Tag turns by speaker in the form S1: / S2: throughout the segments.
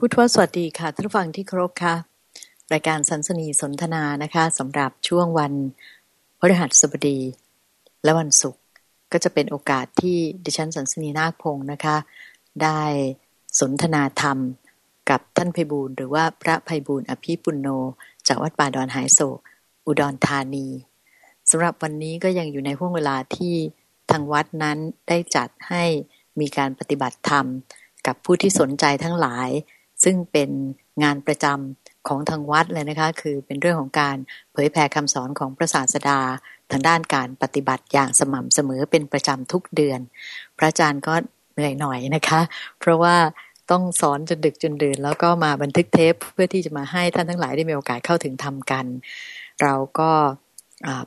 S1: พุทธวสวัสดีค่ะท่านฟังที่เคารพค่ะ รายการสันสนีสนทนานะคะสำหรับช่วงวันพฤหัสบดี และวันศุกร์ก็จะเป็นโอกาสที่ดิฉันสันสนีนาคพงศ์นะคะ ได้สนทนาธรรมกับท่านไพบูลหรือว่าพระไพบูลอภิปุณโน จากวัดป่าดอนหายโศกอุดรธานีสำหรับวันนี้ก็ยังอยู่ในห่วงเวลาที่ทางวัดนั้นได้จัดให้มีการปฏิบัติธรรม กับผู้ที่สนใจทั้งหลาย ซึ่งเป็นงานประจำของทางวัดเลยนะคะ คือเป็นเรื่องของการเผยแผ่คำสอนของพระศาสดา ทางด้านการปฏิบัติอย่างสม่ำเสมอเป็นประจำทุกเดือน พระอาจารย์ก็เหนื่อยหน่อยนะคะ เพราะว่าต้องสอนจนดึกจนดื่น แล้วก็มาบันทึกเทปเพื่อที่จะมาให้ท่านทั้งหลายได้มีโอกาสเข้าถึงทำกัน เราก็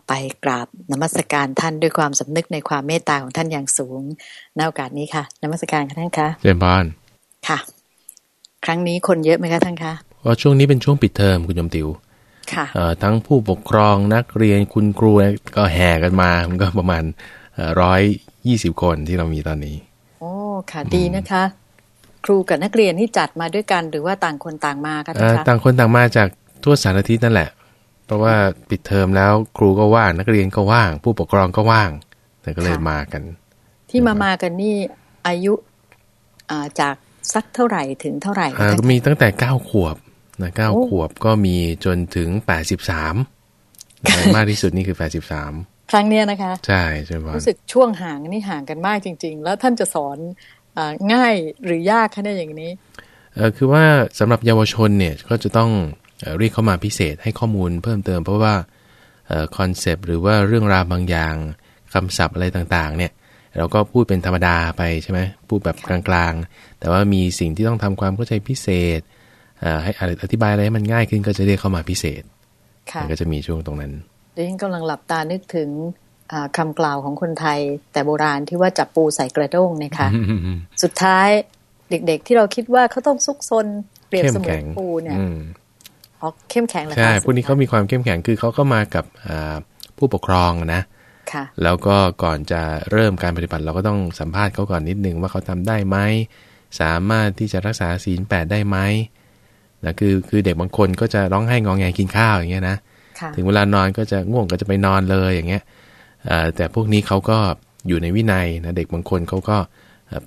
S1: ไปกราบนมัสการท่านด้วยความสำนึกในความเมตตาของท่านอย่างสูงในโอกาสนี้ค่ะนมัสการค่ะท่านคะ
S2: เจมบาน
S1: ค่ะ ครั้งนี้คนเยอะไหมคะท่านคะ
S2: ว่าช่วงนี้เป็นช่วงปิดเทอมคุณยมติว
S1: ค่ะ
S2: ทั้งผู้ปกครองนักเรียนคุณครูก็แห่กันมามันก็ประมาณร้อยยี่สิบคนที่เรามีตอนนี้
S1: โอ้ค่ะดีนะคะ ครูกับนักเรียนที่จัดมาด้วยกันหรือว่าต่างคนต่างมาคะท่านคะ
S2: ต่างคนต่างมาจากทั่วสารทิศนั่นแหละ เพราะว่าปิดเทอมแล้วครูก็ว่างนักเรียนก็ว่าง ผู้ปกครองก็ว่างแต่ก็เลยมากัน
S1: ที่มามากันนี่อายุจาก สักเท่าไหร่ถึงเท่าไหร่
S2: ก็มีตั้งแต่เก้าขวบนะเก้าขวบก็มีจนถึงแปดสิบสามมากที่สุดนี่คือแปดสิบสาม
S1: ครั้งเนี้ยนะคะ
S2: ใช่ใช่
S1: ไหมรู้สึกช่วงห่างนี่ห่างกันมากจริง ๆ แล้วท่านจะสอนอง่ายหรือยากคะเนี่ยอย่างนี้
S2: เออคือว่าสำหรับเยาวชนเนี่ยก็จะต้องเรียกเข้ามาพิเศษให้ข้อมูลเพิ่มเติมเพราะว่า concept หรือว่าเรื่องราวบางอย่างคำศัพท์อะไรต่างๆ เนี่ย เราก็พูดเป็นธรรมดาไปใช่ไหมพูดแบบกลางๆ แต่ว่ามีสิ่งที่ต้องทำความเข้าใจพิเศษให้อธิบายอะไรให้มันง่ายขึ้นก็จะเรียกเข้ามาพิเศษก็จะมีช่วงตรงนั้น
S1: ดิฉันกำลังหลับตานึกถึงคำกล่าวของคนไทย แต่โบราณที่ว่าจับปูใส่กระด้งนะคะสุดท้ายเด็กๆ ที่เราคิดว่าเขาต้องซุกซนเปรียบเสมือนปูเนี่ยอ๋อเข้มแข็งเลย
S2: ใช่พวกนี้เขามีความเข้มแข็งคือเขาก็มากับผู้ปกครองนะ
S1: ค่ะ
S2: แล้วก็ก่อนจะเริ่มการปฏิบัติ เราก็ต้องสัมภาษณ์เขาก่อนนิดนึงว่าเขาทำได้ไหมสามารถที่จะรักษาศีลแปดได้ไหมนะคือคือเด็กบางคนก็จะร้องไห้งองแงกินข้าวอย่างเงี้ยนะถึงเวลานอนก็จะง่วงก็จะไปนอนเลยอย่างเงี้ยแต่พวกนี้เขาก็อยู่ในวินัยนะเด็กบางคนเขาก็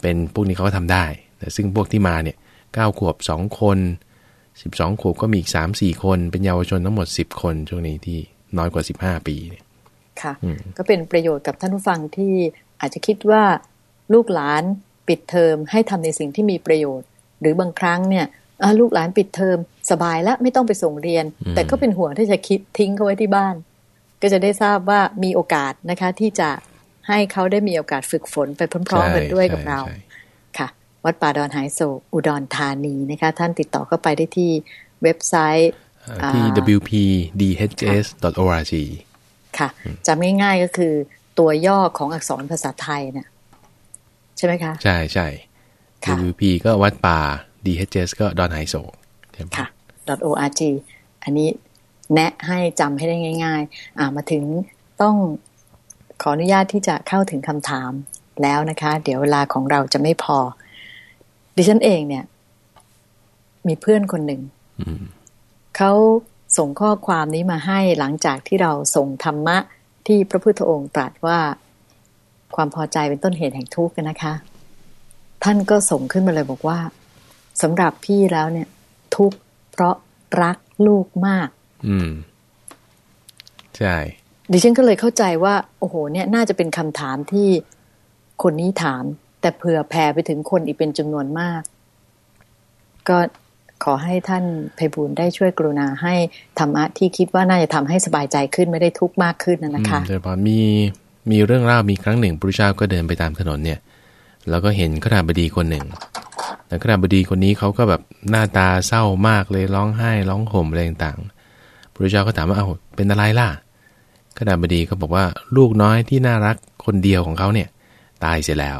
S2: เป็นพวกนี้เขาก็ทำได้แต่ซึ่งพวกที่มาเนี่ยเก้าขวบสองคนสิบสองขวบก็มีอีกสามสี่คน เป็นเยาวชนทั้งหมดสิบคนช่วงนี้ที่น้อยกว่าสิบห้าปีเนี่ย
S1: ค่ะ ก็เป็นประโยชน์กับท่านผู้ฟังที่อาจจะคิดว่าลูกหลานปิดเทอมให้ทำในสิ่งที่มีประโยชน์ หรือบางครั้งเนี่ยลูกหลานปิดเทอมสบายแล้วไม่ต้องไปส่งเรียน แต่ก็เป็นห่วงที่จะคิดทิ้งเขาไว้ที่บ้าน ก็จะได้ทราบว่ามีโอกาสนะคะ ที่จะให้เขาได้มีโอกาสฝึกฝนไปพร้อมๆกันด้วยกับเราวัดป่าดอนหายโศกอุดรธานีนะคะ ท่านติดต่อเข้าไปได้ที่เว็บไซต์
S2: ที่ wpdhs.org
S1: ค่ะจำง่ายๆก็คือตัวย่อของอักษรภาษาไทยเนี่ยใช่ไหมคะ
S2: ใช่ใช่ wp ก็วัดป่า dhs ก็ดอนไฮโศก
S1: ค่ะ .org อันนี้แนะให้จำให้ได้ง่าย ๆ อ่ามาถึงต้องขออนุญาตที่จะเข้าถึงคำถามแล้วนะคะ เดี๋ยวเวลาของเราจะไม่พอ ดิฉันเองเนี่ย มีเพื่อนคนหนึ่งเขา ส่งข้อความนี้มาให้หลังจากที่เราส่งธรรมะที่พระพุทธองค์ตรัสว่า ความพอใจเป็นต้นเหตุแห่งทุกข์นะคะ ท่านก็ส่งขึ้นมาเลยบอกว่าสำหรับพี่แล้วเนี่ย ทุกข์เพราะรักลูกมาก
S2: อืม ใช่
S1: ดิฉันก็เลยเข้าใจว่า โอ้โห เนี่ย น่าจะเป็นคำถามที่คนนี้ถาม แต่เผื่อแผ่ไปถึงคนอีกเป็นจำนวนมาก ก็ ขอให้ท่านไพบูลได้ช่วยกรุณาให้ธรรมะที่คิดว่าน่าจะทำให้สบายใจขึ้นไม่ได้ทุกข์มากขึ้นนะนะคะ
S2: แต่พอมีมีเรื่องเล่ามีครั้งหนึ่งพระเจ้าก็เดินไปตามถนนเนี่ย แล้วก็เห็นขราบดีคนหนึ่งแต่ขราบดีคนนี้เขาก็แบบหน้าตาเศร้ามากเลยร้องไห้ ร้องห่มอะไรต่างๆพระเจ้าก็ถามว่าเอาเป็นอะไรล่ะขราบดีก็บอกว่าลูกน้อยที่น่ารักคนเดียวของเขาเนี่ยตายเสียแล้ว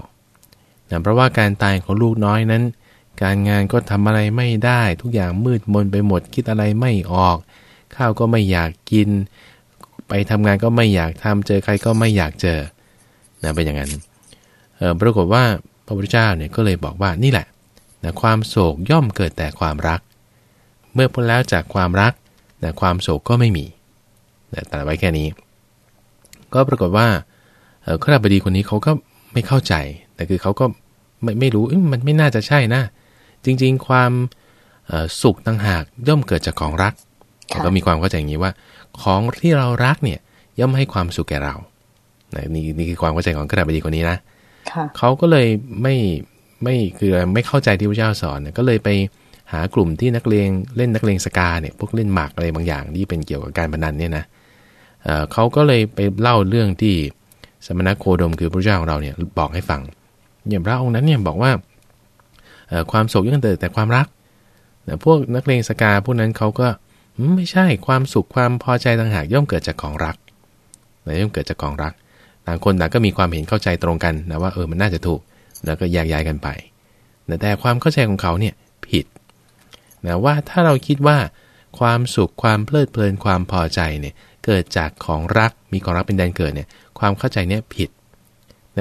S2: นะเพราะว่าการตายของลูกน้อยนั้น การงานก็ทำอะไรไม่ได้ทุกอย่างมืดมนไปหมดคิดอะไรไม่ออก ข้าวก็ไม่อยากกิน ไปทำงานก็ไม่อยากทำเจอใครก็ไม่อยากเจอนะเป็นอย่างนั้นเออปรากฏว่าพระพุทธเจ้าเนี่ยก็เลยบอกว่านี่แหละนะความโศกย่อมเกิดแต่ความรัก เมื่อพ้นแล้วจากความรักนะความโศกก็ไม่มีนะตัดไว้แค่นี้ ก็ปรากฏว่าข้าราชบดีคนนี้เขาก็ไม่เข้าใจแต่คือเขาก็ไม่ไม่รู้มันไม่น่าจะใช่นะ จริง ๆ ความสุขต่างหากย่อมเกิดจากของรักก็มีความเข้าใจอย่างนี้ว่า ของที่เรารักเนี่ยย่อมให้ความสุขแก่เรานี่นี่คือความเข้าใจของข้าราชบดีคนนี้นะเขาก็เลยไม่ไม่คือไม่เข้าใจที่พระเจ้าสอนเนี่ยก็เลยไปหากลุ่มที่นักเลงเล่นนักเลงสกาเนี่ยพวกเล่นหมากอะไรบางอย่างที่เป็นเกี่ยวกับการพนันเนี่ยนะเขาก็เลยไปเล่าเรื่องที่สมณโคดมคือพระเจ้าของเราเนี่ยบอกให้ฟังอย่างพระองค์นั้นเนี่ยบอกว่า ความโศกย่อมเกิดแต่ความรักแต่พวกนักเลงสกาพวกนั้นเขาก็ไม่ใช่ความสุขความพอใจต่างหากย่อมเกิดจากของรักย่อมเกิดจากของรัก ต่างคนต่างก็มีความเห็นเข้าใจตรงกันนะว่าเออมันน่าจะถูก แล้วก็แยกย้ายกันไปแต่ความเข้าใจของเขาเนี่ยผิดนะว่าถ้าเราคิดว่าความสุขความเพลิดเพลินความพอใจเนี่ยเกิดจากของรักมีของรักเป็นแดนเกิดเนี่ยความเข้าใจเนี่ยผิด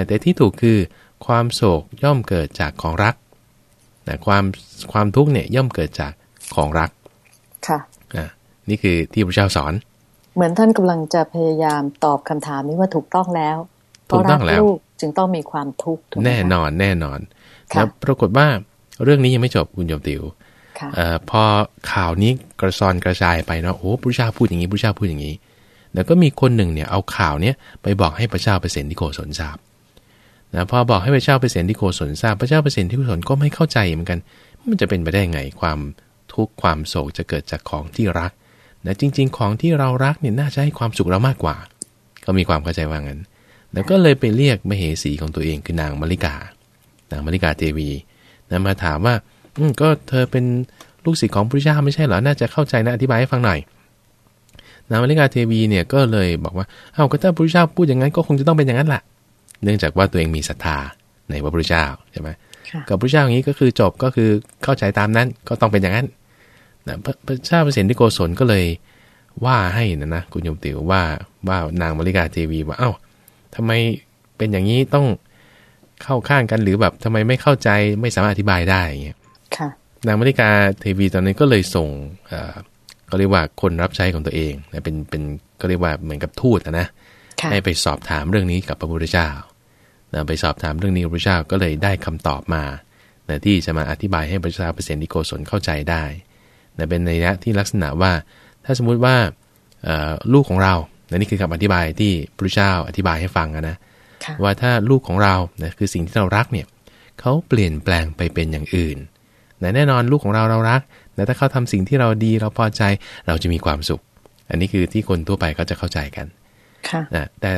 S2: แต่ที่ถูกคือความโศกย่อมเกิดจากของรัก แต่ความความทุกข์เนี่ยย่อมเกิดจากของรัก
S1: ค่ะ
S2: อ่านี่คือที่พระเจ้าสอน
S1: เหมือนท่านกำลังจะพยายามตอบคำถามนี้ว่าถูกต้องแล้ว
S2: ถูกต้องแล้ว
S1: จึงต้องมีความทุกข์
S2: แน่นอนแน่นอนแล้วปรากฏว่าเรื่องนี้ยังไม่จบคุณโยมติวพอข่าวนี้กระซอนกระจายไปเนาะโอ้พระเจ้าพูดอย่างนี้พระเจ้าพูดอย่างนี้ แล้วก็มีคนหนึ่งเนี่ยเอาข่าวเนี้ยไปบอกให้พระเจ้าเปรตที่โกศลทราบ นะพอบอกให้พระเจ้าเปรตที่โกศลทราบพระเจ้าเปรตที่โกศลก็ไม่เข้าใจเหมือนกัน มันจะเป็นไปได้ไงความทุกข์ความโศกจะเกิดจากของที่รักนะจริง ๆ ของที่เรารักเนี่ยน่าจะให้ความสุขเรามากกว่า ก็มีความเข้าใจว่างั้นแล้วก็เลยไปเรียกมเหสีของตัวเองคือนางมาริกา นางมาริกาเทวีนะมาถามว่า อืก็เธอเป็นลูกศิษย์ของพระเจ้าไม่ใช่เหรอ น่าจะเข้าใจนะอธิบายให้ฟังหน่อย นางมาริกาเทวีเนี่ยก็เลยบอกว่า เอ้าก็ถ้าพระเจ้าพูดอย่างนั้นก็คงจะต้องเป็นอย่างนั้นแหละ เนื่องจากว่าตัวเองมีศรัทธาในพระพุทธเจ้าใช่ไหมกับพระเจ้าอย่างนี้ก็คือจบก็คือเข้าใจตามนั้นก็ต้องเป็นอย่างนั้นนะพระเจ้าเปรตที่โกศลก็เลยว่าให้นะนะคุณโยมติวว่าว่านางมาริกาเทวีว่าเอ้าทำไมเป็นอย่างนี้ต้องเข้าข้างกันหรือแบบทำไมไม่เข้าใจไม่สามารถอธิบายได้เงี้ยนางมริกาเทวีตอนนี้ก็เลยส่งก็เรียกว่าคนรับใช้ของตัวเองนะเป็นเป็นก็เรียกว่าเหมือนกับทูตนะให้ไปสอบถามเรื่องนี้กับพระพุทธเจ้า นะไปสอบถามเรื่องนี้พระพุทธเจ้าก็เลยได้คำตอบมานะที่จะมาอธิบายให้พระเจ้าเปรตนิโกศลเข้าใจได้นะเป็นในยะที่ลักษณะว่า ถ้าสมมุติว่าลูกของเรานะนี่คือคำอธิบายที่พระเจ้าอธิบายให้ฟังนะว่าถ้าลูกของเรานะคือสิ่งที่เรารักเนี่ยเขาเปลี่ยนแปลงไปเป็นอย่างอื่นแน่นอนลูกของเราเรารักแต่ถ้าเขาทำสิ่งที่เราดีเราพอใจเราจะมีความสุข อันนี้คือที่คนทั่วไปเขาจะเข้าใจกันนะแต่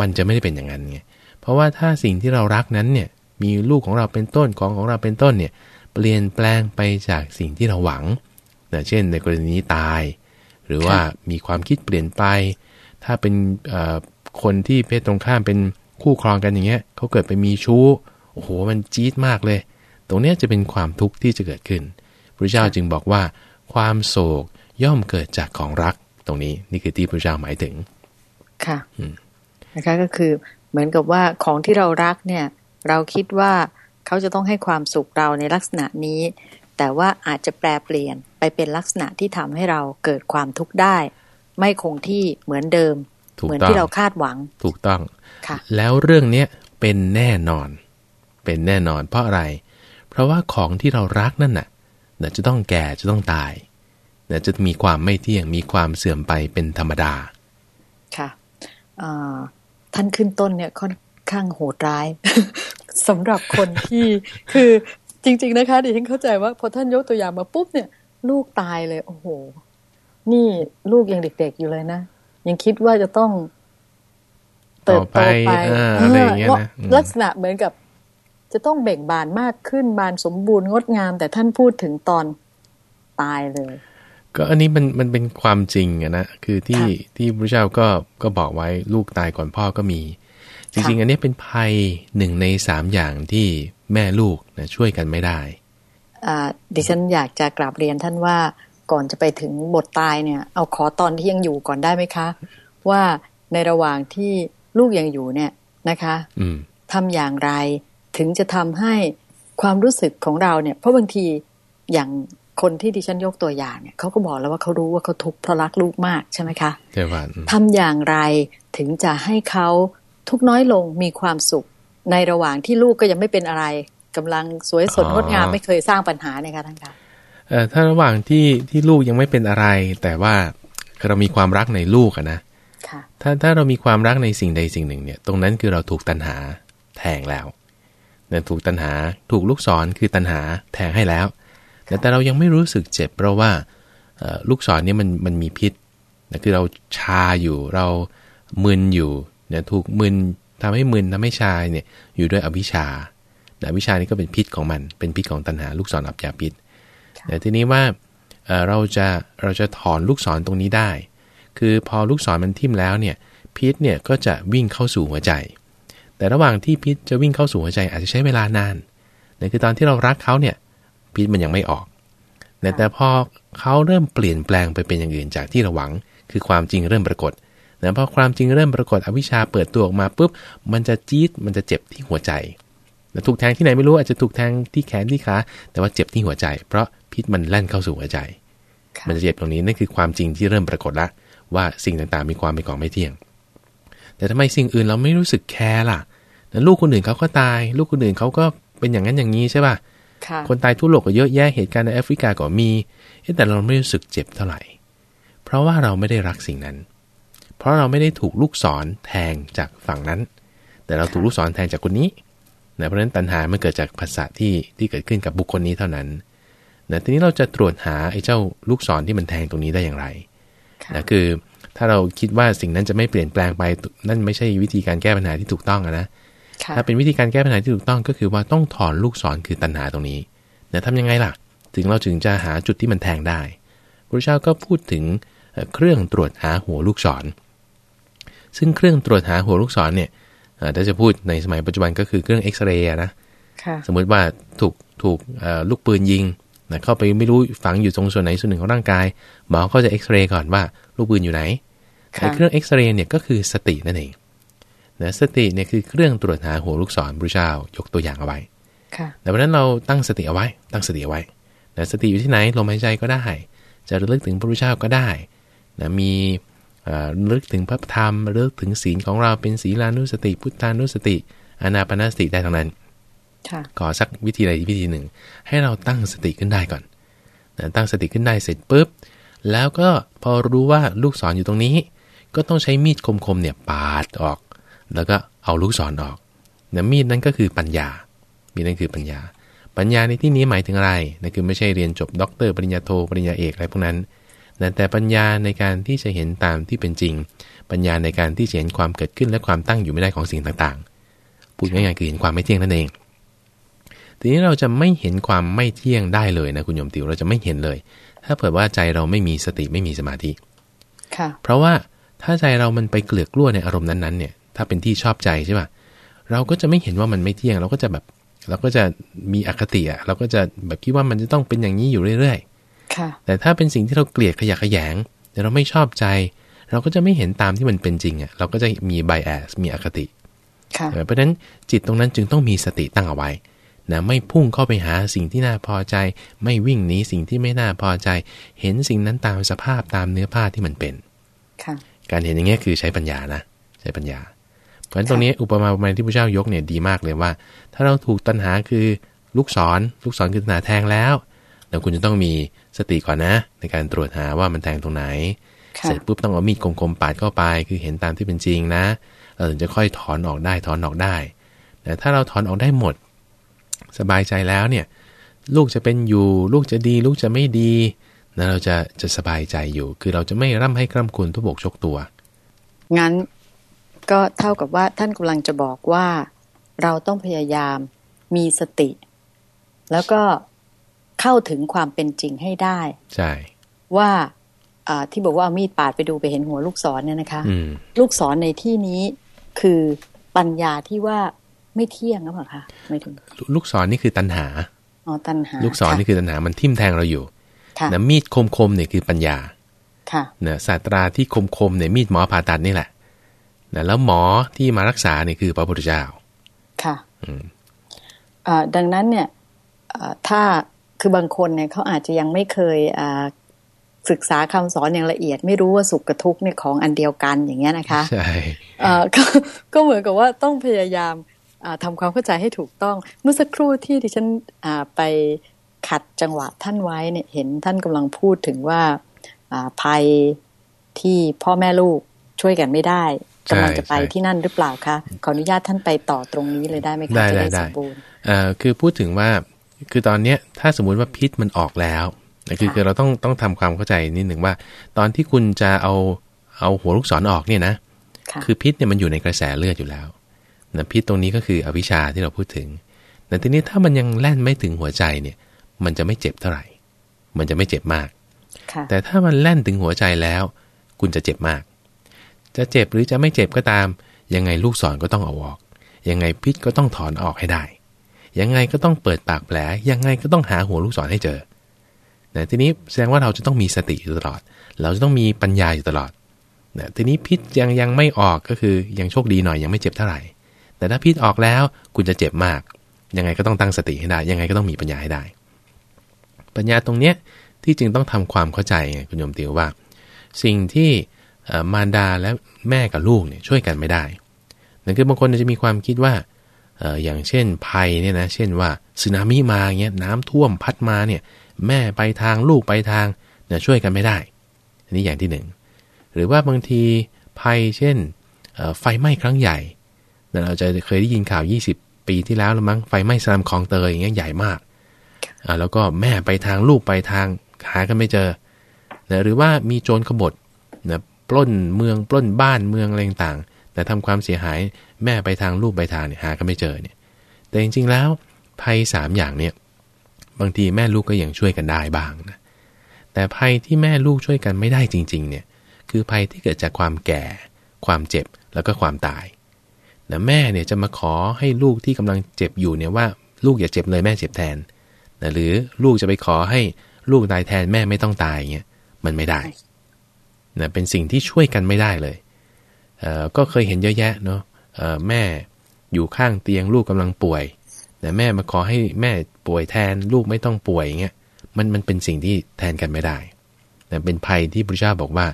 S2: มันจะไม่ได้เป็นอย่างนั้นไง เพราะว่าถ้าสิ่งที่เรารักนั้นเนี่ยมีลูกของเราเป็นต้นของของเราเป็นต้นเนี่ยเปลี่ยนแปลงไปจากสิ่งที่เราหวังนะเช่น ในกรณีนี้ตาย หรือว่ามีความคิดเปลี่ยนไป ถ้าเป็นคนที่เพศตรงข้ามเป็นคู่ครองกันอย่างเงี้ยเขาเกิดไปมีชู้โอ้โหมันจี๊ดมากเลย ตรงนี้จะเป็นความทุกข์ที่จะเกิดขึ้นพระเจ้าจึงบอกว่า ความโศกย่อมเกิดจากของรักตรงนี้นี่คือที่พระเจ้าหมายถึง
S1: ค่ะนะคะก็คือ เหมือนกับว่าของที่เรารักเนี่ย เราคิดว่าเขาจะต้องให้ความสุขเราในลักษณะนี้ แต่ว่าอาจจะแปลเปลี่ยนไปเป็นลักษณะที่ทำให้เราเกิดความทุกข์ได้ ไม่คงที่เหมือนเดิม เหมือนที่เราคาดหวัง
S2: ถูกต้องแล้วเรื่องเนี้ยเป็นแน่นอน เป็นแน่นอน เพราะอะไร เพราะว่าของที่เรารักนั่นน่ะจะต้องแก่จะต้องตายจะมีความไม่เที่ยงมีความเสื่อมไปเป็นธรรมดา
S1: ค่ะ ท่านขึ้นต้นเนี่ยค่อนข้างโหดร้ายสำหรับคนที่คือจริง ๆ นะคะดิฉันเข้าใจว่าพอท่านยกตัวอย่างมาปุ๊บเนี่ย ลูกตายเลย โอ้โห นี่ลูกยังเด็ก ๆ อยู่เลยนะ ยังคิดว่าจะต้อง
S2: เติบโตไปอะไรอย่างเงี้ยนะ
S1: ลักษณะเหมือนกับ จะต้องเบ่งบานมากขึ้นบานสมบูรณ์งดงาม แต่ท่านพูดถึงตอนตายเลย
S2: ก็อันนี้มันมันเป็นความจริงอะนะคือที่ที่พระเจ้าก็ก็บอกไว้ลูกตายก่อนพ่อก็มี จริง ๆ อันนี้เป็นภัยหนึ่งในสามอย่างที่แม่ลูกนะช่วยกันไม่ได้
S1: อ่าดิฉันอยากจะกราบเรียนท่านว่าก่อนจะไปถึงบทตายเนี่ย เอาขอตอนที่ยังอยู่ก่อนได้ไหมคะ ว่าในระหว่างที่ลูกยังอยู่เนี่ยนะคะทำอย่างไรถึงจะทำให้ความรู้สึกของเราเนี่ย เพราะบางทีอย่าง คนที่ดิฉันยกตัวอย่างเนี่ยเขาก็บอกแล้วว่าเขารู้ว่าเขาทุกข์เพราะรักลูกมากใช่ไหมคะ
S2: ใช่ว่า
S1: ทำอย่างไรถึงจะให้เขาทุกน้อยลงมีความสุขในระหว่างที่ลูกก็ยังไม่เป็นอะไรกำลังสวยสดงดงามไม่เคยสร้างปัญหาในการท่านคะ
S2: เอ่อถ้าระหว่างที่ที่ลูกยังไม่เป็นอะไร แต่ว่าเรามีความรักในลูกอะนะถ้าถ้าเรามีความรักในสิ่งใดสิ่งหนึ่งเนี่ยตรงนั้นคือเราถูกตัณหาแทงแล้วเนี่ยถูกตัณหาถูกลูกศรคือตัณหาแทงให้แล้ว แต่เรายังไม่รู้สึกเจ็บ เพราะว่าลูกศรเนี่ยมันมันมีพิษนะคือเราชาอยู่เรามึนอยู่เนี่ยถูกมึนทำให้มึนทำให้ชาเนี่ยอยู่ด้วยอวิชชาอวิชชานี่ก็เป็นพิษของมัน เป็นพิษของตัณหาลูกศรอับยาพิษแต่ทีนี้ว่าเราจะเราจะถอนลูกศรตรงนี้ได้ คือพอลูกศรมันทิ่มแล้วเนี่ยพิษเนี่ยก็จะวิ่งเข้าสู่หัวใจ แต่ระหว่างที่พิษจะวิ่งเข้าสู่หัวใจอาจจะใช้เวลานานนั่นคือตอนที่เรารักเขาเนี่ย พิษมันยังไม่ออกแต่พอเขาเริ่มเปลี่ยนแปลงไปเป็นอย่างอื่นจากที่เราหวัง คือความจริงเริ่มปรากฏแต่พอความจริงเริ่มปรากฏอวิชชาเปิดตัวออกมาปุ๊บมันจะจี๊ดมันจะเจ็บที่หัวใจถูกแทงที่ไหนไม่รู้อาจจะถูกแทงที่แขนที่ขาแต่ว่าเจ็บที่หัวใจ เพราะพิษมันแล่นเข้าสู่หัวใจ มันจะเจ็บตรงนี้นั่นคือความจริงที่เริ่มปรากฏละว่าสิ่งต่างๆ มีความเป็นของไม่เที่ยง แต่ทำไมสิ่งอื่นเราไม่รู้สึกแคร์ล่ะลูกคนอื่นเขาก็ตาย ลูกคนอื่นเขาก็เป็นอย่างนั้นอย่างนี้ใช่ป่ะ คนตายทั่วโลกก็เยอะแยะเหตุการณ์ในแอฟริกาก็มีแต่เราไม่รู้สึกเจ็บเท่าไหร่ เพราะว่าเราไม่ได้รักสิ่งนั้น เพราะเราไม่ได้ถูกลูกศรแทงจากฝั่งนั้น แต่เราถูกลูกศรแทงจากคนนี้นะเพราะฉะนั้นตัณหามันเกิดจากภาษาที่ที่เกิดขึ้นกับบุคคลนี้เท่านั้นนะทีนี้เราจะตรวจหาไอ้เจ้าลูกศรที่มันแทงตรงนี้ได้อย่างไรนะคือถ้าเราคิดว่าสิ่งนั้นจะไม่เปลี่ยนแปลงไปนั่นไม่ใช่วิธีการแก้ปัญหาที่ถูกต้องนะ ถ้าเป็นวิธีการแก้ปัญหาที่ถูกต้องก็คือว่าต้องถอนลูกศรคือตัณหาตรงนี้นะทำยังไงล่ะ ถึงเราถึงจะหาจุดที่มันแทงได้พระเจ้าก็พูดถึงเครื่องตรวจหาหัวลูกศร ซึ่งเครื่องตรวจหาหัวลูกศรเนี่ยถ้าจะพูดในสมัยปัจจุบันก็คือเครื่องเอ็กซเรย์นะสมมุติว่าถูกถูกลูกปืนยิงนะเข้าไปไม่รู้ฝังอยู่ตรงส่วนไหนส่วนหนึ่งของร่างกาย หมอก็จะเอ็กซเรย์ก่อนว่าลูกปืนอยู่ไหนเครื่องเอ็กซเรย์เนี่ยก็คือสตินั่นเอง นะสติเนี่ยคือเครื่องตรวจหาหัวลูกศรพระเจ้ายกตัวอย่างเอาไว้แต่เพราะนั้นเราตั้งสติเอาไว้ ตั้งสติเอาไว้นะสติอยู่ที่ไหนลมหายใจก็ได้ จะระลึกถึงพระพุทธเจ้าก็ได้นะมีระลึกถึงพระธรรมระลึกถึงศีลของเราเป็นศีลานุสติ พุทธานุสติ อานาปานสติได้ทั้งนั้นขอสักวิธีใดวิธีหนึ่ง ให้เราตั้งสติขึ้นได้ก่อนนะตั้งสติขึ้นได้เสร็จปุ๊บ แล้วก็พอรู้ว่าลูกศรอยู่ตรงนี้ ก็ต้องใช้มีดคมๆเนี่ยปาดออก แล้วก็เอาลูกศรออกนะมีดนั้นก็คือปัญญา มีดนั่นคือปัญญา ปัญญาในที่นี้หมายถึงอะไรนั่นคือไม่ใช่เรียนจบด็อกเตอร์ปริญญาโทปริญญาเอกอะไรพวกนั้นนะแต่ปัญญาในการที่จะเห็นตามที่เป็นจริง ปัญญาในการที่จะเห็นความเกิดขึ้นและความตั้งอยู่ไม่ได้ของสิ่งต่างๆ พูดง่ายๆคือเห็นความไม่เที่ยงนั่นเอง ทีนี้เราจะไม่เห็นความไม่เที่ยงได้เลยนะคุณโยมติวเราจะไม่เห็นเลย ถ้าเผื่อว่าใจเราไม่มีสติไม่มีสมาธิ ค่ะ เพราะว่าถ้าใจเรามันไปเกลือกกลั้วในอารมณ์นั้นๆเนี่ย ถ้าเป็นที่ชอบใจใช่ป่ะเราก็จะไม่เห็นว่ามันไม่เที่ยง เราก็จะแบบเราก็จะมีอคติอะเราก็จะแบบคิดว่ามันจะต้องเป็นอย่างนี้อยู่เรื่อยๆแต่ถ้าเป็นสิ่งที่เราเกลียดขยะขยงแต่เราไม่ชอบใจ เราก็จะไม่เห็นตามที่มันเป็นจริงอะเราก็จะมีไบแอสมีอคติเพราะฉะนั้นจิตตรงนั้นจึงต้องมีสติตั้งเอาไว้นะไม่พุ่งเข้าไปหาสิ่งที่น่าพอใจ ไม่วิ่งหนีสิ่งที่ไม่น่าพอใจ เห็นสิ่งนั้นตามสภาพตามเนื้อผ้าที่มันเป็นการเห็นอย่างนี้คือใช้ปัญญานะ ใช้ปัญญา เพราะฉะนั้นตรงนี้อุปมาอุปไมยที่พระเจ้ายกเนี่ยดีมากเลยว่า ถ้าเราถูกตัณหาคือลูกศรลูกศรคือตัณหาแทงแล้วเราคุณจะต้องมีสติก่อนนะ ในการตรวจหาว่ามันแทงตรงไหน เสร็จปุ๊บต้องเอามีดคมๆปาดเข้าไป คือเห็นตามที่เป็นจริงนะเราถึงจะค่อยถอนออกได้ถอนออกได้แต่ถ้าเราถอนออกได้หมด สบายใจแล้วเนี่ย ลูกจะเป็นอยู่ ลูกจะดี ลูกจะไม่ดีนะเราจะจะสบายใจอยู่ คือเราจะไม่ร่ำให้กล้ำคุณทุบกชกตัว
S1: งั้น ก็เท่ากับว่าท่านกำลังจะบอกว่า เราต้องพยายามมีสติ แล้วก็เข้าถึงความเป็นจริงให้ได้
S2: ใช่
S1: ว่าที่บอกว่าเอามีดปาดไปดูไปเห็นหัวลูกศรเนี่ยนะคะ ลูกศรในที่นี้คือปัญญาที่ว่าไม่เที่ยงหรือเปล่าคะไม่ถึง
S2: ลูกศรนี่คือตัณหา
S1: อ๋อตัณหา
S2: ลูกศรนี่คือตัณหามันทิ่มแทงเราอยู่นะมีดคมคมเนี่ยคือปัญญาค่ะนะศาสตราที่คมคมเนี่ยมีดหมอผ่าตัดนี่แหละ นะแล้วหมอที่มารักษาเนี่ยคือพระพุทธเจ้า
S1: ค่ะอืมอ่าดังนั้นเนี่ยถ้าคือบางคนเนี่ยเขาอาจจะยังไม่เคยศึกษาคำสอนอย่างละเอียด ไม่รู้ว่าสุขกับทุกข์เนี่ยของอันเดียวกันอย่างเงี้ยนะคะ
S2: ใช่
S1: ก็ก็เหมือนกับว่าต้องพยายามทำความเข้าใจให้ถูกต้อง เมื่อสักครู่ที่ดิฉันไปขัดจังหวะท่านไว้เนี่ยเห็นท่านกำลังพูดถึงว่าภัยที่พ่อแม่ลูกช่วยกันไม่ได้ กำลังจะไปที่นั่นหรือเปล่าคะขออนุญาตท่านไปต่อตรงนี้เลยได้ไหมคะ
S2: จะได้สมบูรณ์คือพูดถึงว่าคือตอนเนี้ยถ้าสมมุติว่าพิษมันออกแล้วคือคือเราต้องต้องทำความเข้าใจนิดหนึ่งว่า ตอนที่คุณจะเอาเอาหัวลูกศรอออกเนี่ยนะ คือพิษเนี่ยมันอยู่ในกระแสเลือดอยู่แล้วนะพิษตรงนี้ก็คืออวิชชาที่เราพูดถึงแต่ทีนี้ถ้ามันยังแล่นไม่ถึงหัวใจเนี่ย มันจะไม่เจ็บเท่าไหร่ มันจะไม่เจ็บมาก แต่ถ้ามันแล่นถึงหัวใจแล้ว คุณจะเจ็บมาก จะเจ็บหรือจะไม่เจ็บก็ตาม ยังไงลูกศรก็ต้องเอาออก ยังไงพิษก็ต้องถอนออกให้ได้ ยังไงก็ต้องเปิดปากแผล ยังไงก็ต้องหาหัวลูกศรให้เจอนะทีนี้แสดงว่าเราจะต้องมีสติอยู่ตลอด เราจะต้องมีปัญญาอยู่ตลอดนะทีนี้พิษยังยังไม่ออกก็คือยังโชคดีหน่อยยังไม่เจ็บเท่าไหร่ แต่ถ้าพิษออกแล้วคุณจะเจ็บมาก ยังไงก็ต้องตั้งสติให้ได้ ยังไงก็ต้องมีปัญญาให้ได้ ปัญญาตรงเนี้ยที่จึงต้องทำความเข้าใจคุณโยมติวว่า สิ่งที่ มารดาและแม่กับลูกเนี่ยช่วยกันไม่ได้นั่นคือบางคนจะมีความคิดว่าอย่างเช่นภัยเนี่ยนะเช่นว่าสึนามิมาเงี้ยน้ำท่วมพัดมาเนี่ยแม่ไปทางลูกไปทางเนี่ยช่วยกันไม่ได้ อันนี้อย่างที่หนึ่งหรือว่าบางทีภัยเช่นไฟไหม้ครั้งใหญ่เราจะเคยได้ยินข่าว 20 ปีที่แล้วแล้วมั้งไฟไหม้สลามคลองเตยอย่างเงี้ยใหญ่มากแล้วก็แม่ไปทางลูกไปทางหากันไม่เจอนะหรือว่ามีโจรขบฏนะ ปล้นเมืองปล้นบ้านเมืองอะไรต่างแต่ทำความเสียหายแม่ไปทางลูกไปทางเนี่ยหากันไม่เจอเนี่ย แต่จริงๆแล้วภัยสามอย่างเนี่ยบางทีแม่ลูกก็ยังช่วยกันได้บ้างนะแต่ภัยที่แม่ลูกช่วยกันไม่ได้จริงๆเนี่ยคือภัยที่เกิดจากความแก่ ความเจ็บแล้วก็ความตายนะแม่เนี่ยจะมาขอให้ลูกที่กำลังเจ็บอยู่เนี่ยว่าลูกอย่าเจ็บเลยแม่เจ็บแทนนะหรือลูกจะไปขอให้ลูกตายแทนแม่ไม่ต้องตายเงี้ยมันไม่ได้ นะเป็นสิ่งที่ช่วยกันไม่ได้เลยเอ่อก็เคยเห็นเยอะแยะเนาะเอ่อแม่อยู่ข้างเตียงลูกกำลังป่วยแต่แม่มาขอให้แม่ป่วยแทนลูกไม่ต้องป่วยเงี้ยมันมันเป็นสิ่งที่แทนกันไม่ได้แต่เป็นภัยที่พระเจ้าบอกว่า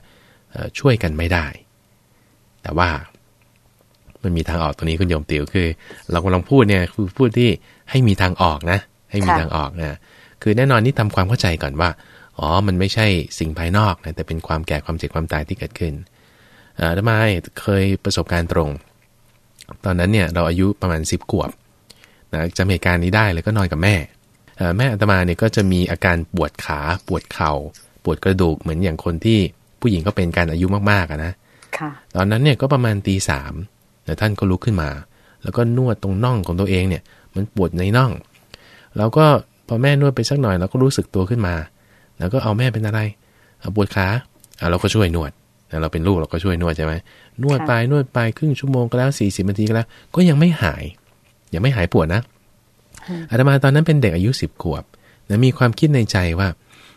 S2: ช่วยกันไม่ได้ แต่ว่ามันมีทางออกตรงนี้คุณโยมติวคือ เรากำลังพูดเนี่ยคือพูดที่ให้มีทางออกนะ ให้มีทางออกนะคือแน่นอนนี่ทำความเข้าใจก่อนว่า อ๋อ มันไม่ใช่สิ่งภายนอกนะแต่เป็นความแก่ความเจ็บความตายที่เกิดขึ้นอ่าทำไมเคยประสบการณ์ตรง ตอนนั้นเนี่ยเราอายุประมาณ 10ขวบนะจำเหตุการณ์นี้ได้เลยก็นอนกับแม่แม่อาตมาเนี่ยก็จะมีอาการปวดขาปวดเขา่า ปวดกระดูกเหมือนอย่างคนที่ผู้หญิงก็เป็นการอายุมากๆนะตอนนั้นเนี่ยก็ประมาณตีสามแต่ท่านก็ลุกขึ้นมา แล้วก็นวดตรงน่องของตัวเองเนี่ย มันปวดในน่อง แล้วก็พอแม่นวดไปสักหน่อยเราก็รู้สึกตัวขึ้นมา แล้วก็เอาแม่เป็นอะไรปวดขาเราก็ช่วยนวดเราเป็นลูกเราก็ช่วยนวดใช่ไหมนวดไปนวดไปครึ่งชั่วโมงก็แล้วสี่สิบนาทีก็แล้ว ก็ยังไม่หาย ยังไม่หายปวดนะอาตมาตอนนั้นเป็นเด็กอายุสิบขวบนะมีความคิดในใจว่า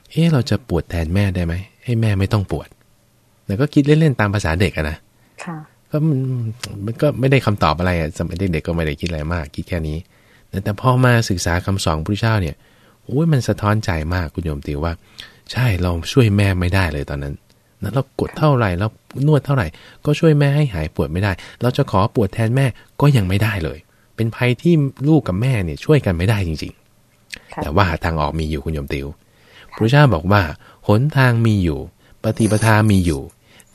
S2: เออเราจะปวดแทนแม่ได้ไหมให้แม่ไม่ต้องปวดแล้วก็คิดเล่นๆตามภาษาเด็กอะนะก็มันมันก็ไม่ได้คำตอบอะไรอะสมัยเด็กๆก็ไม่ได้คิดอะไรมาก คิดแค่นี้แต่พอมาศึกษาคำสอนพระเจ้าเนี่ย โอ้ยมันสะท้อนใจมากคุณโยมติวว่า ใช่เราช่วยแม่ไม่ได้เลยตอนนั้นนั้นเรากดเท่าไหร่เรานวดเท่าไหร่ ก็ช่วยแม่ให้หายปวดไม่ได้ เราจะขอปวดแทนแม่ก็ยังไม่ได้เลย เป็นภัยที่ลูกกับแม่เนี่ยช่วยกันไม่ได้จริง ๆ แต่ว่าทางออกมีอยู่คุณโยมติวพระเจ้าบอกว่าหนทางมีอยู่ ปฏิปทามีอยู่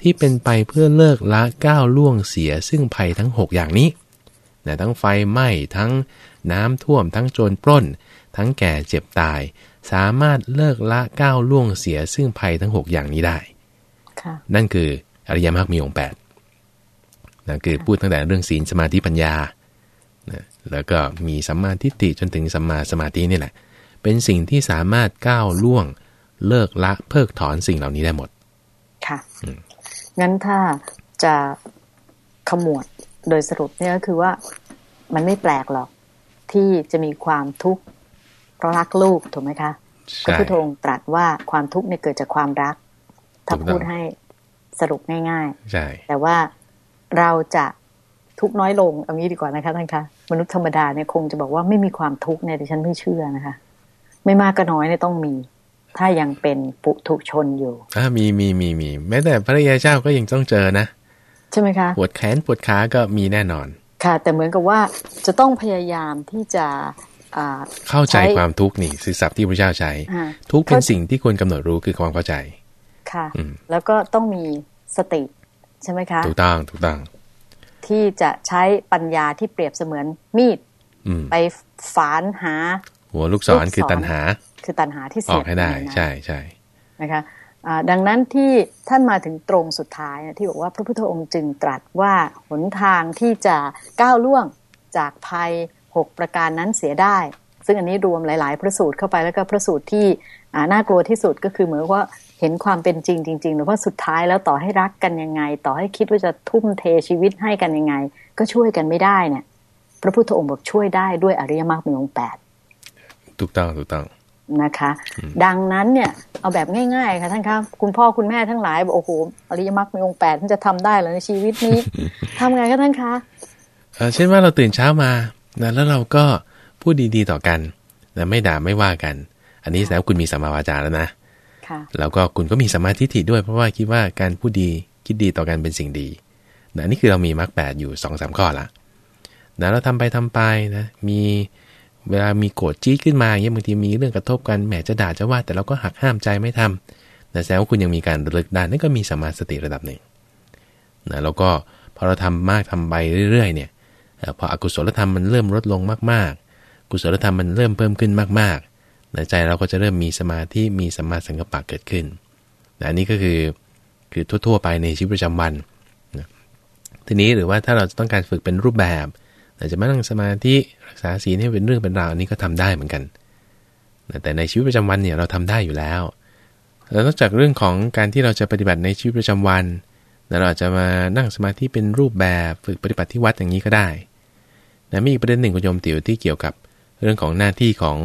S2: ที่เป็นไปเพื่อเลิกละก้าวล่วงเสียซึ่งภัยทั้ง 6 อย่างนี้นะทั้งไฟไหม้ทั้งน้ำท่วมทั้งโจรปล้น ทั้งแก่เจ็บตาย สามารถเลิกละก้าวล่วงเสียซึ่งภัยทั้ง 6 อย่างนี้ได้ นั่นคืออริยมรรคมีองค์แปดนะคือพูดตั้งแต่เรื่องศีลสมาธิปัญญานะแล้วก็มีสัมมาทิฏฐิจนถึงสัมมาสมาธินี่แหละ เป็นสิ่งที่สามารถก้าวล่วงเลิกละเพิกถอนสิ่งเหล่านี้ได้หมด
S1: ค่ะ งั้นถ้าจะขมวดโดยสรุปเนี่ยก็คือว่ามันไม่แปลกหรอก ที่จะมีความทุกข์ เพราะรักลูกถูกไหมคะพระพุทธองค์ตรัสว่าความทุกข์เนี่ยเกิดจากความรัก ถ้าพูดให้สรุปง่าย
S2: ๆใช่
S1: แต่ว่าเราจะทุกน้อยลงเอางี้ดีกว่านะคะท่านคะมนุษย์ธรรมดาเนี่ยคงจะบอกว่าไม่มีความทุกข์เนี่ยดิฉันไม่เชื่อนะคะ ไม่มากก็น้อยเนี่ยต้องมี ถ้ายังเป็นปุถุชนอยู่
S2: อ่ามีมีมีมีแม้แต่พระยาเจ้าก็ยังต้องเจอนะ
S1: ใช่ไหมคะ
S2: ปวดแขนปวดขาก็มีแน่นอน
S1: ค่ะ แต่เหมือนกับว่าจะต้องพยายามที่จะอ่า
S2: เข้าใจ
S1: ใช้
S2: ความทุกข์นี่คือศัพท์ที่พระเจ้าใช้
S1: อ่า
S2: ทุกข์เป็นสิ่งที่ควรกำหนดรู้คือความเข้าใจ
S1: ค่ะ
S2: อืม
S1: แล้วก็ต้องมีสติใช่ไหมคะ
S2: ถูกต้องถูกต้อง
S1: ที่จะใช้ปัญญาที่เปรียบเสมือนมีด
S2: อืม
S1: ไปฝานหา
S2: หัวลูกศรคือตัณหา
S1: คือตัณหาที่
S2: อ
S1: เสี
S2: อยกให้ได้
S1: ในนั้น
S2: ใช่ใช่
S1: นะคะอ่าดังนั้นที่ท่านมาถึงตรงสุดท้ายนะที่บอกว่าพระพุทธองค์จึงตรัสว่าหนทางที่จะก้าวล่วงจากภัย หกประการนั้นเสียได้ ซึ่งอันนี้รวมหลาย ๆ พระสูตรเข้าไปแล้วก็พระสูตรที่อ่าน่ากลัวที่สุดก็คือเหมือนว่าเห็นความเป็นจริงจริงๆหรือว่าสุดท้ายแล้วต่อให้รักกันยังไง ต่อให้คิดว่าจะทุ่มเทชีวิตให้กันยังไง ก็ช่วยกันไม่ได้เนี่ย พระพุทธองค์บอกช่วยได้ด้วยอริยมรรคมีองค์แปด
S2: ถูกต้องถูกต้อง
S1: นะคะ ดังนั้นเนี่ยเอาแบบง่ายๆค่ะท่านครับคุณพ่อคุณแม่ทั้งหลายบอกโอ้โหอริยมรรคมีองค์แปดท่านจะทำได้เหรอในชีวิตนี้ทำไงก็ท่านคะ
S2: เอ่อเช่นว่าเราตื่นเช้ามา นะแล้วเราก็พูดดีๆต่อกันนะไม่ด่าไม่ว่ากัน อันนี้แสดงว่าคุณมีสัมมาวาจาแล้วนะ
S1: ค่ะ
S2: แล้วก็คุณก็มีสมมาธิฏฐิด้วยเพราะว่าคิดว่าการพูดดีคิดดีต่อกันเป็นสิ่งดีนะอันนี่คือเรามีมรรคแปดอยู่สองสามข้อละนะเราทำไปทำไปนะมีเวลามีโกรธจี๊ดขึ้นมาอย่างเงี้ยบางทีมีเรื่องกระทบกันแหมจะด่าจะว่า แต่เราก็หักห้ามใจไม่ทำนะแสดงว่าคุณยังมีการระลึกได้นั่นก็มีสมมาสติระดับหนึ่งนะแล้วก็พอเราทำมากทำไปเรื่อยๆ เนี่ยเอ่อ พออกุศลธรรมมันเริ่มลดลงมากๆ กุศลธรรมมันเริ่มเพิ่มขึ้นมากๆนะใจเราก็จะเริ่มมีสมาธิมีสัมมาสังกัปปะเกิดขึ้นนะอันนี้ก็คือคือทั่วๆ ไปในชีวิตประจำวันนะทีนี้หรือว่าถ้าเราจะต้องการฝึกเป็นรูปแบบเราจะมานั่งสมาธิรักษาศีลให้เป็นเรื่องเป็นราวอันนี้ก็ทำได้เหมือนกันแต่ในชีวิตประจำวันเนี่ยเราทำได้อยู่แล้วแล้วนอกจากเรื่องของการที่เราจะปฏิบัติในชีวิตประจำวันเราอาจจะมานั่งสมาธิเป็นรูปแบบฝึกปฏิบัติที่วัดอย่างนี้ก็ได้ นะมีอีกประเด็นหนึ่งคุณโยมติ๋วที่เกี่ยวกับเรื่องของหน้าที่ของ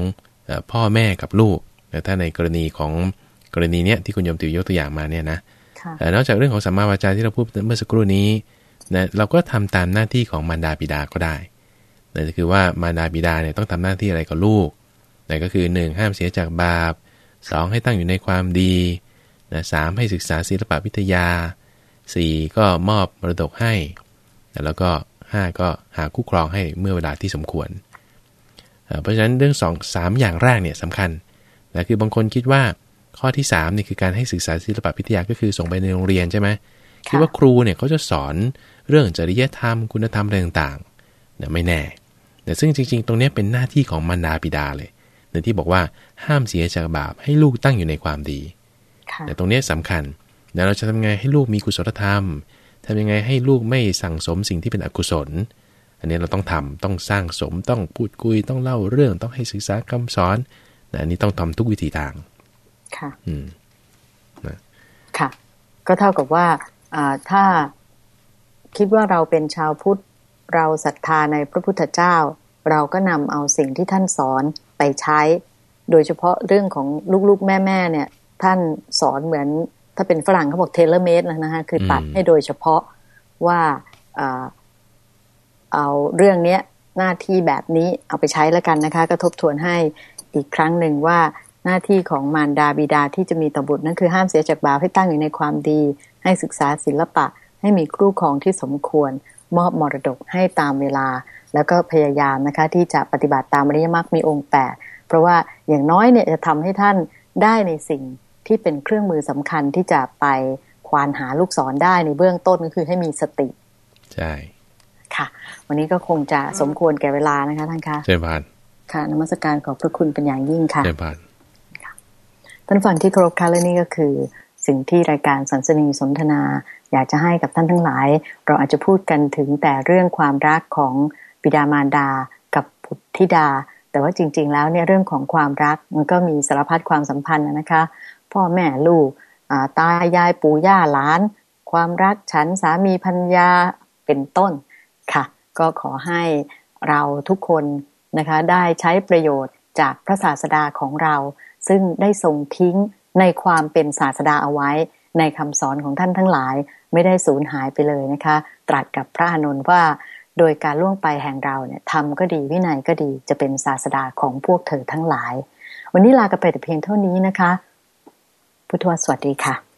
S2: เอ่อพ่อแม่กับลูกแต่ถ้าในกรณีของกรณีเนี้ยที่คุณโยมติ๋วยกตัวอย่างมาเนี่ยนะ
S1: ค่ะ
S2: เอ่อนอกจากเรื่องของสัมมาวาจาที่เราพูดเมื่อสักครู่นี้นะเราก็ทำตามหน้าที่ของมารดาบิดาก็ได้นั่นก็คือว่ามารดาบิดาเนี่ยต้องทำหน้าที่อะไรกับลูกนั่นก็คือ 1. ห้ามเสียจากบาป 2. ให้ตั้งอยู่ในความดีนะสามให้ศึกษาศิลปวิทยา 4. ก็มอบมรดกให้ แล้วก็ 5 ก็หาคู่ครองให้เมื่อเวลาที่สมควรเอ่อเพราะฉะนั้นเรื่องสองสามอย่างแรกเนี่ยสำคัญนะคือบางคนคิดว่าข้อที่3เนี่ยคือการให้ศึกษาศิลปวิทยาก็คือส่งไปในโรงเรียนใช่ไหมคิดว่าครูเนี่ยเขาจะสอนเรื่องจริยธรรม คุณธรรมอะไรต่างๆเนี่ยไม่แน่แต่ซึ่งจริง ๆ ตรงเนี้ยเป็นหน้าที่ของมารดาบิดาเลยในที่บอกว่าห้ามเสียจากบาปให้ลูกตั้งอยู่ในความดี
S1: ค่ะ
S2: แต่ตรงเนี้ยสำคัญแล้วเราจะทำไงให้ลูกมีกุศลธรรม ทำยังไงให้ลูกไม่สั่งสมสิ่งที่เป็นอกุศล อันนี้เราต้องทำต้องสร้างสมต้องพูดคุยต้องเล่าเรื่องต้องให้ศึกษาคำสอนนะอันนี้ต้องทำทุกวิธีทาง
S1: ค่ะ
S2: อืม
S1: ค่ะ ก็เท่ากับว่าอ่าถ้าคิดว่าเราเป็นชาวพุทธเราศรัทธาในพระพุทธเจ้า เราก็นำเอาสิ่งที่ท่านสอนไปใช้ โดยเฉพาะเรื่องของลูกๆแม่ๆเนี่ย ท่านสอนเหมือน ถ้าเป็นฝรั่งเขาบอกเทเลเมดนะฮะคือตัด
S2: อืม
S1: ให้โดยเฉพาะว่าอ่าเอาเรื่องเนี้ยหน้าที่แบบนี้เอาไปใช้แล้วกันนะคะ ก็ทบทวนให้อีกครั้งหนึ่งว่าหน้าที่ของมารดาบิดาที่จะมีต่อบุตรนั่นคือห้ามเสียจากบาปให้ตั้งอยู่ในความดี ให้ศึกษาศิลปะ ให้มีครูครองที่สมควร มอบมรดกให้ตามเวลา แล้วก็พยายามนะคะ ที่จะปฏิบัติตามอริยมรรคมีองค์แปดเพราะว่าอย่างน้อยเนี่ยจะทำให้ท่านได้ในสิ่ง ที่เป็นเครื่องมือสำคัญที่จะไปควานหาลูกศรได้ในเบื้องต้นก็คือให้มีสติ
S2: ใช่
S1: ค่ะ วันนี้ก็คงจะสมควรแก่เวลานะคะท่านคะ
S2: เจ้าพาน
S1: ค่ะนมัสการขอบพระคุณเป็นอย่างยิ่งค่ะ
S2: เจ้าพาน
S1: ท่านฟังที่เคารพค่ะและนี่ก็คือ สิ่งที่รายการสันสนีสนทนา อยากจะให้กับท่านทั้งหลาย เราอาจจะพูดกันถึงแต่เรื่องความรักของบิดามารดา กับบุตรธิดา แต่ว่าจริง ๆ แล้วเนี่ยเรื่องของความรักมันก็มีสารพัดความสัมพันธ์นะคะ พ่อแม่ลูกตายายปู่ย่าหลาน ความรักฉันสามีพัญญาเป็นต้นค่ะ ก็ขอให้เราทุกคนนะคะได้ใช้ประโยชน์จากพระศาสดาของเรา ซึ่งได้ทรงทิ้งในความเป็นศาสดาเอาไว้ ในคำสอนของท่านทั้งหลายไม่ได้สูญหายไปเลยนะคะ ตรัสกับพระอนุนว่าโดยการล่วงไปแห่งเราเนี่ยทำก็ดีวินัยก็ดีจะเป็นศาสดาของพวกเธอทั้งหลาย วันนี้ลากไปแต่เพียงเท่านี้นะคะ พุทธวสวัสดีค่ะ